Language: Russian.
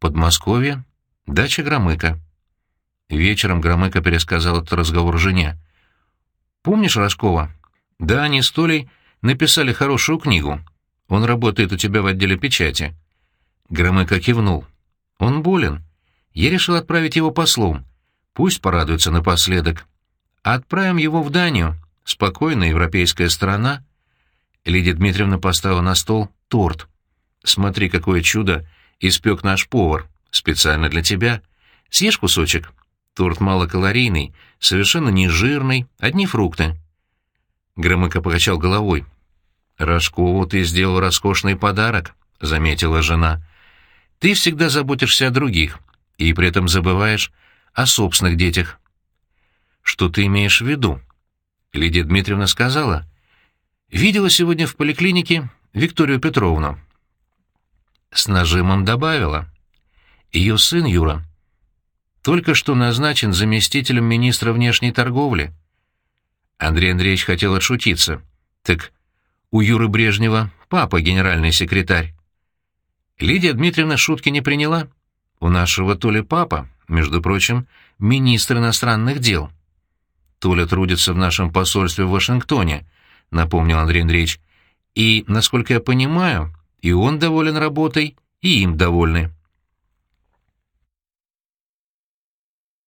Подмосковье, дача Громыка. Вечером Громыко пересказал этот разговор жене. «Помнишь Рожкова?» «Да, они с Толей написали хорошую книгу. Он работает у тебя в отделе печати». Громыко кивнул. «Он болен. Я решил отправить его послом. Пусть порадуется напоследок. Отправим его в Данию. Спокойная европейская страна». Лидия Дмитриевна поставила на стол торт. «Смотри, какое чудо испек наш повар. Специально для тебя. Съешь кусочек?» Торт малокалорийный, совершенно не жирный, одни фрукты. Громыко покачал головой. «Рожкову ты сделал роскошный подарок», — заметила жена. «Ты всегда заботишься о других и при этом забываешь о собственных детях». «Что ты имеешь в виду?» Лидия Дмитриевна сказала. «Видела сегодня в поликлинике Викторию Петровну». С нажимом добавила. Ее сын Юра только что назначен заместителем министра внешней торговли. Андрей Андреевич хотел отшутиться. Так у Юры Брежнева папа генеральный секретарь. Лидия Дмитриевна шутки не приняла. У нашего Толи папа, между прочим, министр иностранных дел. Толя трудится в нашем посольстве в Вашингтоне, напомнил Андрей Андреевич. И, насколько я понимаю, и он доволен работой, и им довольны.